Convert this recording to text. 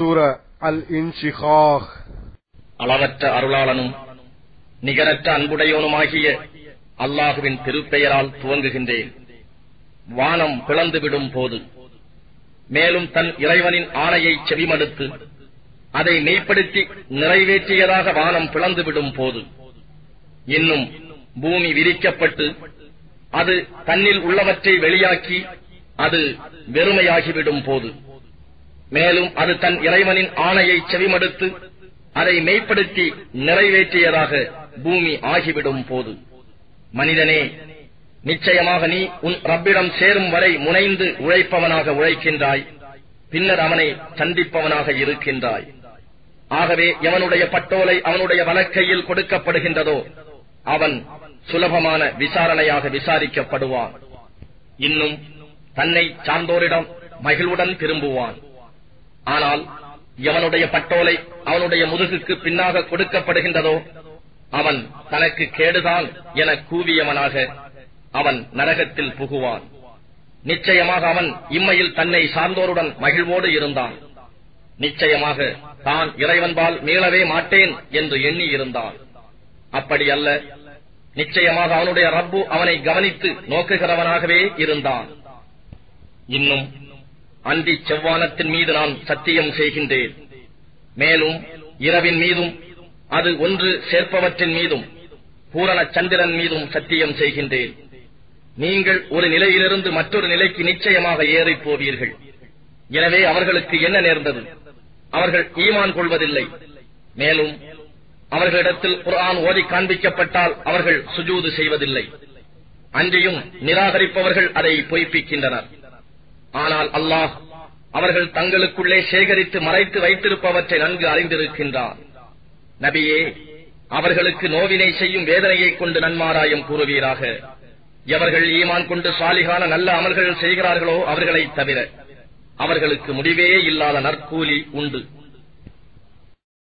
சூர அல் இன்ஷிகாஹ் அளவற்ற அருளாளனும் நிகரற்ற அன்புடையோனுமாகிய அல்லாஹுவின் திருப்பெயரால் துவங்குகின்றேன். வானம் பிளந்துவிடும் போது மேலும் தன் இறைவனின் ஆணையை செவிமடுத்து அதை மெய்ப்படுத்தி நிறைவேற்றியதாக வானம் பிளந்துவிடும் போது இன்னும் பூமி விரிக்கப்பட்டு அது தன்னில் உள்ளவற்றை வெளியாக்கி அது வெறுமையாகிவிடும் போது மேலும் அது தன் இறைவனின் ஆணையை செவிமடுத்து அதை மெய்ப்படுத்தி நிறைவேற்றியதாக பூமி ஆகிவிடும் போது. மனிதனே நிச்சயமாக நீ உன் ரப்பிடம் சேரும் வரை முனைந்து உழைப்பவனாக உழைக்கின்றாய். பின்னர் அவனை சந்திப்பவனாக இருக்கின்றாய். ஆகவே எவனுடைய பட்டோலை அவனுடைய வழக்கையில் கொடுக்கப்படுகின்றதோ அவன் சுலபமான விசாரணையாக விசாரிக்கப்படுவான். இன்னும் தன்னை சார்ந்தோரிடம் மகிழ்வுடன் திரும்புவான். ஆனால் எவனுடைய பட்டோலை அவனுடைய முதுகுக்கு பின்னாக கொடுக்கப்படுகின்றதோ அவன் தனக்கு கேடுதான் என கூவியவனாக அவன் நரகத்தில் புகுவான். நிச்சயமாக அவன் இம்மையில் தன்னை சார்ந்தோருடன் மகிழ்வோடு இருந்தான். நிச்சயமாக தான் இறைவன்பால் மீளவே மாட்டேன் என்று எண்ணி இருந்தான். அப்படி அல்ல. நிச்சயமாக அவனுடைய ரப்பு அவனை கவனித்து நோக்குகிறவனாகவே இருந்தான். இன்னும் அந்தி செவ்வானத்தின் மீது நான் சத்தியம் செய்கின்றேன். மேலும் இரவின் மீதும் அது ஒன்று சேர்ப்பவற்றின் மீதும் பூரண சந்திரன் மீதும் சத்தியம் செய்கின்றேன். நீங்கள் ஒரு நிலையிலிருந்து மற்றொரு நிலைக்கு நிச்சயமாக ஏறிப் போவீர்கள். எனவே அவர்களுக்கு என்ன நேர்ந்தது? அவர்கள் ஈமான் கொள்வதில்லை. மேலும் அவர்களிடத்தில் குரான் ஓதி காண்பிக்கப்பட்டால் அவர்கள் சுஜூது செய்வதில்லை. அன்றியும் நிராகரிப்பவர்கள் அதை பொய்ப்பிக்கின்றனர். ஆனால் அல்லாஹ் அவர்கள் தங்களுக்குள்ளே சேகரித்து மறைத்து வைத்திருப்பவற்றை நன்கு அறிந்திருக்கின்றார். நபியே அவர்களுக்கு நோவினை செய்யும் வேதனையைக் கொண்டு நன்மாராயம் கூறுவீராக. எவர்கள் ஈமான் கொண்டு சாலிகான நல்ல அமல்கள் செய்கிறார்களோ அவர்களைத் தவிர அவர்களுக்கு முடிவே இல்லாத நற்கூலி உண்டு.